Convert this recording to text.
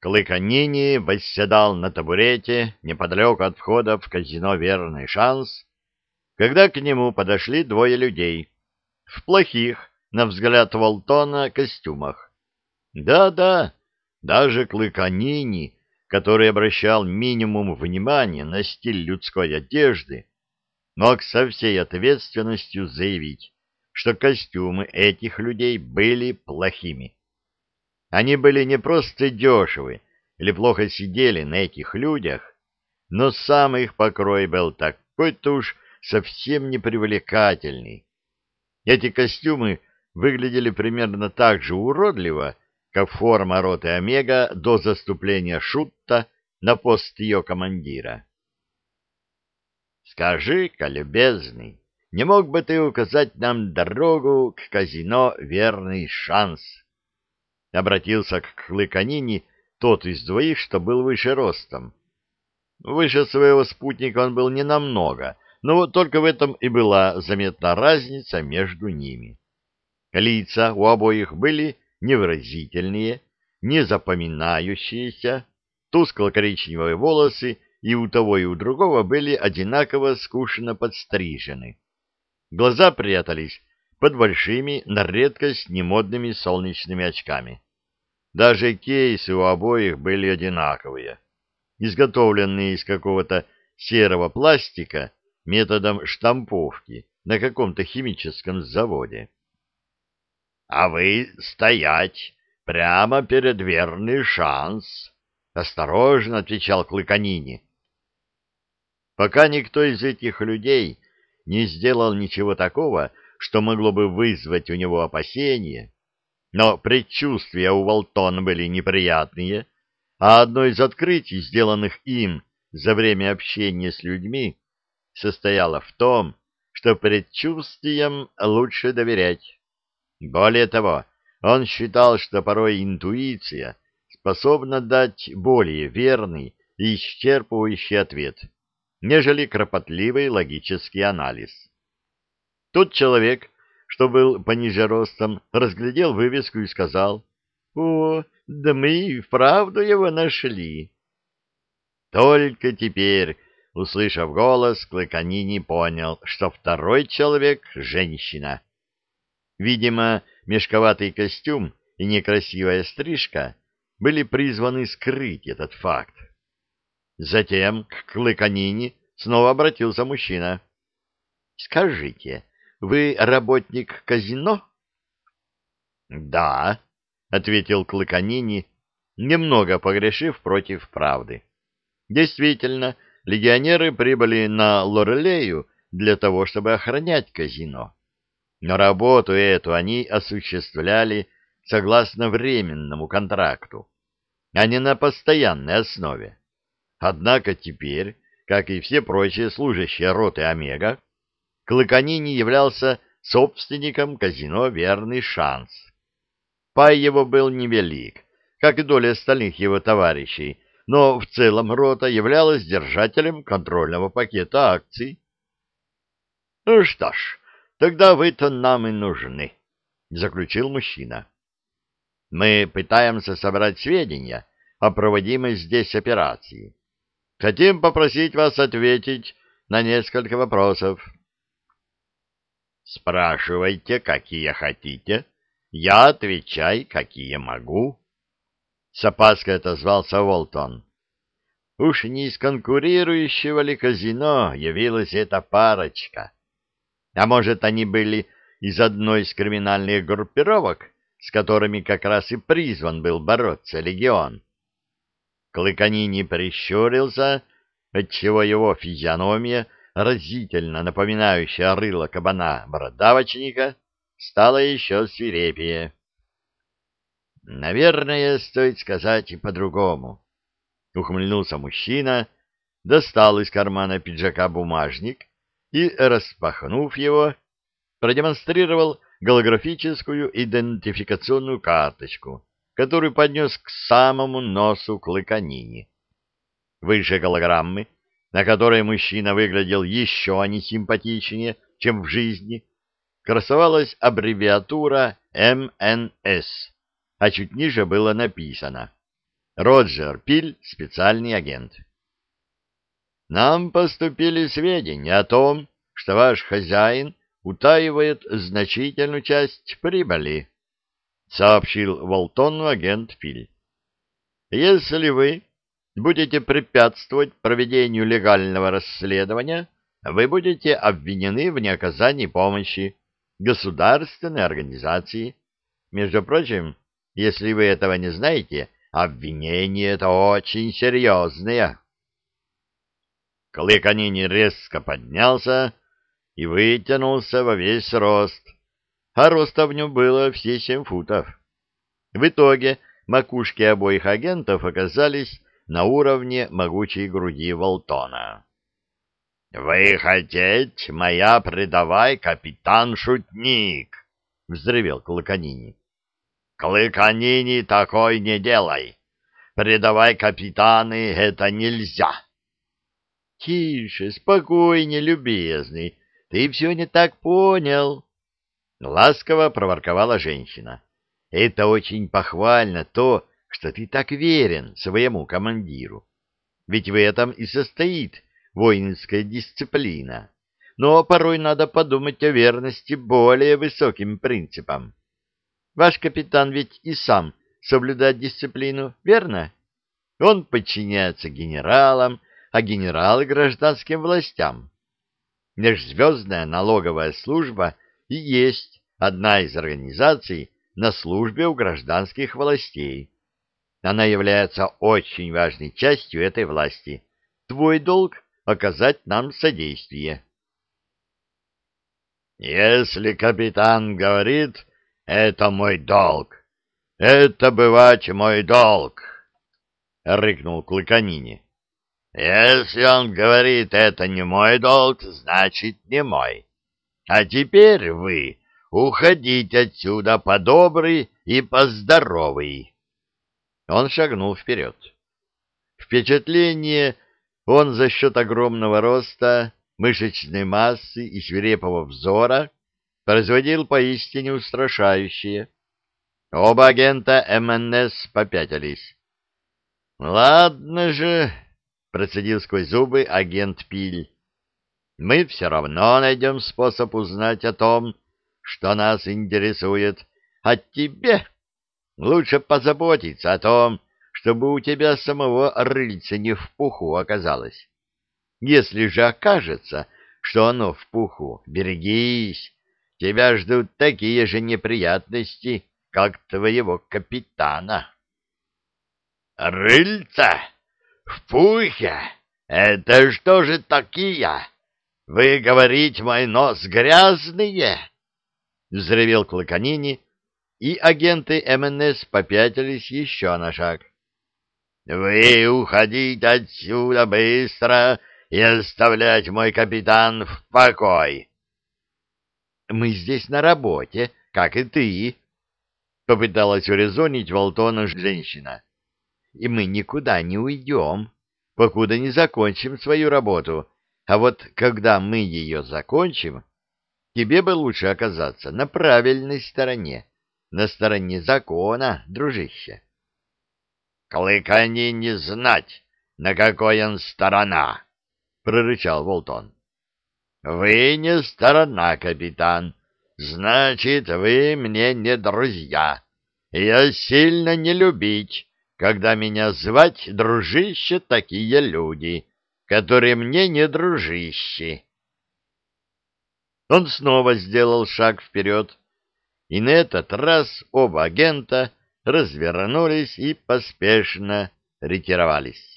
Клыканини восседал на табурете неподалеку от входа в казино «Верный шанс», когда к нему подошли двое людей в плохих, на взгляд Волтона, костюмах. Да-да, даже Клыканини, который обращал минимум внимания на стиль людской одежды, мог со всей ответственностью заявить, что костюмы этих людей были плохими. Они были не просто дешевы или плохо сидели на этих людях, но сам их покрой был такой-то уж совсем непривлекательный. Эти костюмы выглядели примерно так же уродливо, как форма роты Омега до заступления Шутта на пост ее командира. «Скажи-ка, любезный, не мог бы ты указать нам дорогу к казино «Верный шанс»?» Обратился к Клыканине тот из двоих, что был выше ростом. Выше своего спутника он был ненамного, но вот только в этом и была заметна разница между ними. Лица у обоих были невыразительные, незапоминающиеся, тускло-коричневые волосы и у того и у другого были одинаково скучно подстрижены. Глаза прятались под большими, на редкость немодными солнечными очками. Даже кейсы у обоих были одинаковые, изготовленные из какого-то серого пластика методом штамповки на каком-то химическом заводе. — А вы стоять прямо перед верный шанс, — осторожно отвечал Клыканини. Пока никто из этих людей не сделал ничего такого, что могло бы вызвать у него опасения, но предчувствия у Волтона были неприятные, а одно из открытий, сделанных им за время общения с людьми, состояло в том, что предчувствиям лучше доверять. Более того, он считал, что порой интуиция способна дать более верный и исчерпывающий ответ, нежели кропотливый логический анализ. Тот человек, что был пониже ростом, разглядел вывеску и сказал, «О, да мы и вправду его нашли». Только теперь Услышав голос, Клыканини понял, что второй человек — женщина. Видимо, мешковатый костюм и некрасивая стрижка были призваны скрыть этот факт. Затем к Клыканини снова обратился мужчина. — Скажите, вы работник казино? — Да, — ответил Клыканини, немного погрешив против правды. Действительно, — легионеры прибыли на Лорелею для того, чтобы охранять казино. Но работу эту они осуществляли согласно временному контракту, а не на постоянной основе. Однако теперь, как и все прочие служащие роты Омега, Клыканини являлся собственником казино «Верный шанс». Пай его был невелик, как и доля остальных его товарищей, но в целом рота являлась держателем контрольного пакета акций. — Ну что ж, тогда вы-то нам и нужны, — заключил мужчина. — Мы пытаемся собрать сведения о проводимой здесь операции. Хотим попросить вас ответить на несколько вопросов. — Спрашивайте, какие хотите. Я отвечай, какие могу. С опаской отозвался Волтон. Уж не из конкурирующего ли казино явилась эта парочка? А может, они были из одной из криминальных группировок, с которыми как раз и призван был бороться легион? Клыканини прищурился, отчего его физиономия, разительно напоминающая рыло кабана бородавочника, стала еще свирепее. Наверное, стоит сказать и по-другому. Ухмыльнулся мужчина, достал из кармана пиджака бумажник и, распахнув его, продемонстрировал голографическую идентификационную карточку, которую поднес к самому носу клыканини. Выше голограммы, на которой мужчина выглядел еще несимпатичнее, чем в жизни, красовалась аббревиатура МНС а чуть ниже было написано Роджер Пиль, специальный агент. Нам поступили сведения о том, что ваш хозяин утаивает значительную часть прибыли, сообщил Волтону агент Пиль. Если вы будете препятствовать проведению легального расследования, вы будете обвинены в неоказании помощи государственной организации. Между прочим, если вы этого не знаете, обвинение это очень серьезное. Клыканини резко поднялся и вытянулся во весь рост, а роста в нем было все семь футов. В итоге макушки обоих агентов оказались на уровне могучей груди Волтона. — Вы хотите, моя предавай, капитан-шутник! — взревел Клыканини. — Клыканини такой не делай! Предавай, капитаны, это нельзя! — Тише, спокойнее, любезный, ты все не так понял. Ласково проворковала женщина. — Это очень похвально то, что ты так верен своему командиру. Ведь в этом и состоит воинская дисциплина. Но порой надо подумать о верности более высоким принципам. Ваш капитан ведь и сам соблюдает дисциплину, верно? Он подчиняется генералам, а генералы — гражданским властям. Межзвездная налоговая служба и есть одна из организаций на службе у гражданских властей. Она является очень важной частью этой власти. Твой долг оказать нам содействие. Если капитан говорит, это мой долг, это бывать мой долг, рыкнул Клыканини. Если он говорит, это не мой долг, значит, не мой. А теперь вы уходите отсюда по добрый и по здоровый. Он шагнул вперед. Впечатление он за счет огромного роста, мышечной массы и свирепого взора производил поистине устрашающее. Оба агента МНС попятились. — Ладно же, — процедил сквозь зубы агент Пиль, — мы все равно найдем способ узнать о том, что нас интересует. А тебе лучше позаботиться о том, чтобы у тебя самого рыльца не в пуху оказалось. Если же окажется, что оно в пуху, берегись, тебя ждут такие же неприятности, как твоего капитана. Рыльца? В пухе? Это что же такие? Вы говорите, мой нос грязные? Взревел Клыканини, и агенты МНС попятились еще на шаг. Вы уходите отсюда быстро и оставлять мой капитан в покой. Мы здесь на работе, как и ты, попыталась урезонить Волтона женщина. И мы никуда не уйдем, покуда не закончим свою работу. А вот когда мы ее закончим, тебе бы лучше оказаться на правильной стороне, на стороне закона, дружище. Клыкани не знать, на какой он сторона, — прорычал Волтон. — Вы не сторона, капитан. Значит, вы мне не друзья. Я сильно не любить, когда меня звать дружище такие люди, которые мне не дружище. Он снова сделал шаг вперед, и на этот раз оба агента развернулись и поспешно ретировались.